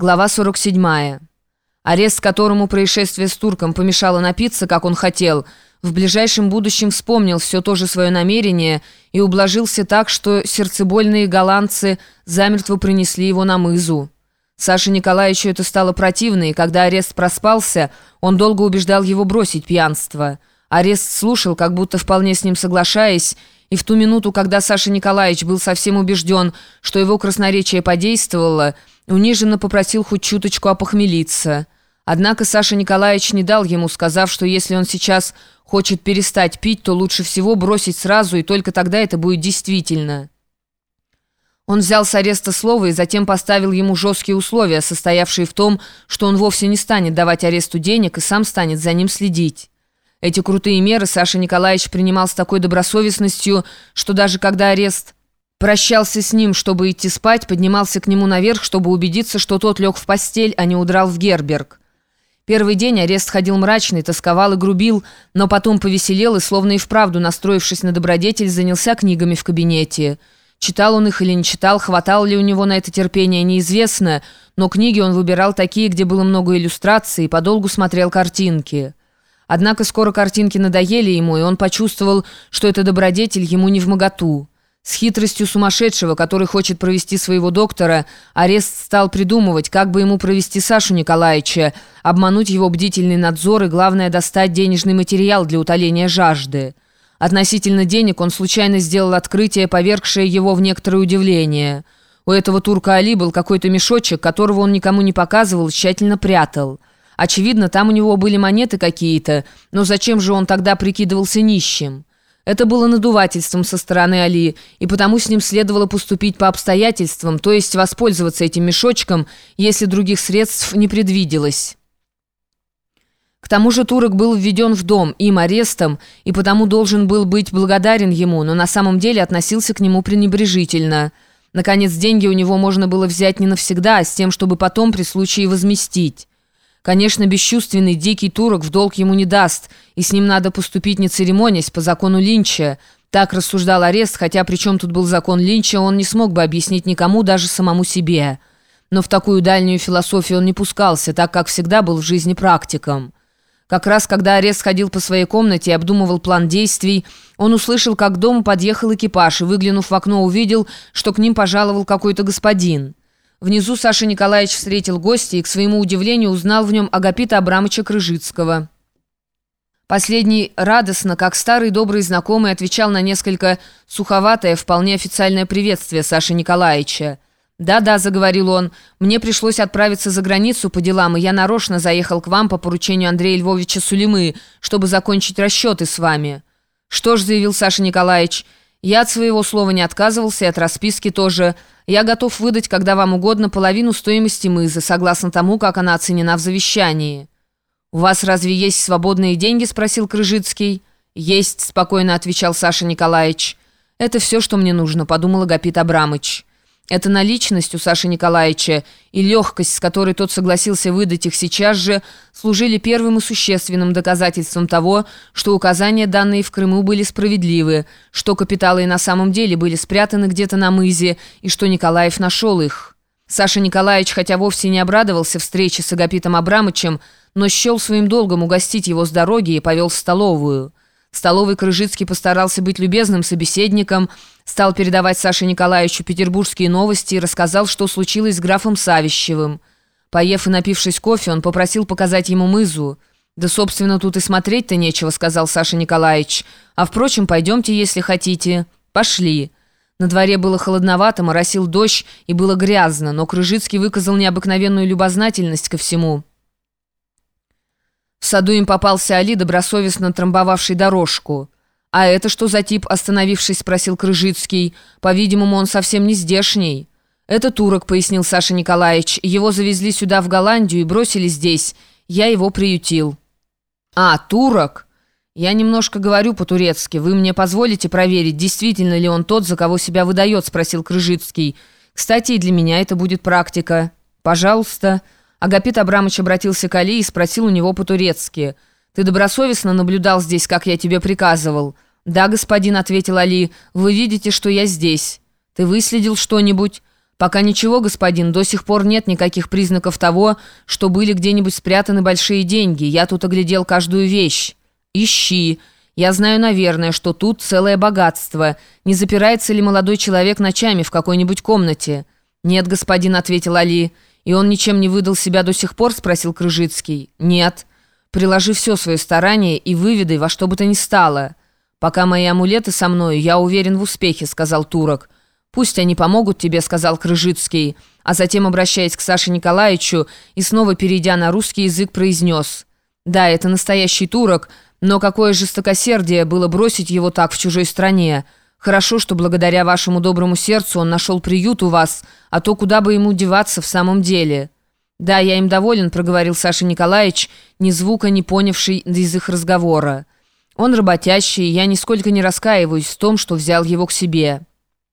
Глава 47. Арест, которому происшествие с турком помешало напиться, как он хотел, в ближайшем будущем вспомнил все то же свое намерение и ублажился так, что сердцебольные голландцы замертво принесли его на мызу. Саше Николаевичу это стало противно, и когда арест проспался, он долго убеждал его бросить пьянство. Арест слушал, как будто вполне с ним соглашаясь, и в ту минуту, когда Саша Николаевич был совсем убежден, что его красноречие подействовало, униженно попросил хоть чуточку опохмелиться. Однако Саша Николаевич не дал ему, сказав, что если он сейчас хочет перестать пить, то лучше всего бросить сразу, и только тогда это будет действительно. Он взял с ареста слово и затем поставил ему жесткие условия, состоявшие в том, что он вовсе не станет давать аресту денег и сам станет за ним следить. Эти крутые меры Саша Николаевич принимал с такой добросовестностью, что даже когда арест Прощался с ним, чтобы идти спать, поднимался к нему наверх, чтобы убедиться, что тот лег в постель, а не удрал в Герберг. Первый день арест ходил мрачный, тосковал и грубил, но потом повеселел и, словно и вправду настроившись на добродетель, занялся книгами в кабинете. Читал он их или не читал, хватало ли у него на это терпение, неизвестно, но книги он выбирал такие, где было много иллюстраций, и подолгу смотрел картинки. Однако скоро картинки надоели ему, и он почувствовал, что это добродетель ему не в моготу. С хитростью сумасшедшего, который хочет провести своего доктора, арест стал придумывать, как бы ему провести Сашу Николаевича, обмануть его бдительный надзор и, главное, достать денежный материал для утоления жажды. Относительно денег он случайно сделал открытие, повергшее его в некоторое удивление. У этого турка Али был какой-то мешочек, которого он никому не показывал, тщательно прятал. Очевидно, там у него были монеты какие-то, но зачем же он тогда прикидывался нищим? Это было надувательством со стороны Али, и потому с ним следовало поступить по обстоятельствам, то есть воспользоваться этим мешочком, если других средств не предвиделось. К тому же турок был введен в дом им арестом, и потому должен был быть благодарен ему, но на самом деле относился к нему пренебрежительно. Наконец, деньги у него можно было взять не навсегда, а с тем, чтобы потом при случае возместить. Конечно, бесчувственный дикий турок в долг ему не даст, и с ним надо поступить не церемонясь, по закону Линча. Так рассуждал арест, хотя при чем тут был закон Линча, он не смог бы объяснить никому, даже самому себе. Но в такую дальнюю философию он не пускался, так как всегда был в жизни практиком. Как раз когда арест ходил по своей комнате и обдумывал план действий, он услышал, как к дому подъехал экипаж и, выглянув в окно, увидел, что к ним пожаловал какой-то господин. Внизу Саша Николаевич встретил гостя и, к своему удивлению, узнал в нем Агапита Абрамовича Крыжицкого. Последний радостно, как старый добрый знакомый, отвечал на несколько суховатое, вполне официальное приветствие Саши Николаевича. «Да-да», — заговорил он, — «мне пришлось отправиться за границу по делам, и я нарочно заехал к вам по поручению Андрея Львовича Сулимы, чтобы закончить расчеты с вами». «Что ж», — заявил Саша Николаевич, — я от своего слова не отказывался и от расписки тоже. Я готов выдать, когда вам угодно, половину стоимости мызы, согласно тому, как она оценена в завещании». «У вас разве есть свободные деньги?» – спросил Крыжицкий. «Есть», – спокойно отвечал Саша Николаевич. «Это все, что мне нужно», – подумал Агапит Абрамыч. Эта наличность у Саши Николаевича и легкость, с которой тот согласился выдать их сейчас же, служили первым и существенным доказательством того, что указания, данные в Крыму, были справедливы, что капиталы и на самом деле были спрятаны где-то на мызе, и что Николаев нашел их. Саша Николаевич, хотя вовсе не обрадовался встрече с Агапитом Абрамычем, но счел своим долгом угостить его с дороги и повел в столовую. Столовый Крыжицкий постарался быть любезным собеседником, стал передавать Саше Николаевичу петербургские новости и рассказал, что случилось с графом Савищевым. Поев и напившись кофе, он попросил показать ему мызу. «Да, собственно, тут и смотреть-то нечего», — сказал Саша Николаевич. «А, впрочем, пойдемте, если хотите». «Пошли». На дворе было холодновато, моросил дождь и было грязно, но Крыжицкий выказал необыкновенную любознательность ко всему. Саду им попался Али, добросовестно трамбовавший дорожку. «А это что за тип?» – остановившись, спросил Крыжицкий. «По-видимому, он совсем не здешний». «Это турок», – пояснил Саша Николаевич. «Его завезли сюда, в Голландию, и бросили здесь. Я его приютил». «А, турок?» «Я немножко говорю по-турецки. Вы мне позволите проверить, действительно ли он тот, за кого себя выдает?» – спросил Крыжицкий. «Кстати, и для меня это будет практика». «Пожалуйста». Агапит Абрамович обратился к Али и спросил у него по-турецки. «Ты добросовестно наблюдал здесь, как я тебе приказывал?» «Да, господин», — ответил Али, — «вы видите, что я здесь». «Ты выследил что-нибудь?» «Пока ничего, господин, до сих пор нет никаких признаков того, что были где-нибудь спрятаны большие деньги. Я тут оглядел каждую вещь». «Ищи. Я знаю, наверное, что тут целое богатство. Не запирается ли молодой человек ночами в какой-нибудь комнате?» «Нет, господин», — ответил Али. «И он ничем не выдал себя до сих пор?» — спросил Крыжицкий. «Нет. Приложи все свое старание и выведай во что бы то ни стало». «Пока мои амулеты со мной, я уверен в успехе», — сказал Турок. «Пусть они помогут тебе», — сказал Крыжицкий, а затем, обращаясь к Саше Николаевичу и снова перейдя на русский язык, произнес. «Да, это настоящий турок, но какое жестокосердие было бросить его так в чужой стране. Хорошо, что благодаря вашему доброму сердцу он нашел приют у вас, а то куда бы ему деваться в самом деле». «Да, я им доволен», — проговорил Саша Николаевич, ни звука не понявший из их разговора. «Он работящий, я нисколько не раскаиваюсь в том, что взял его к себе».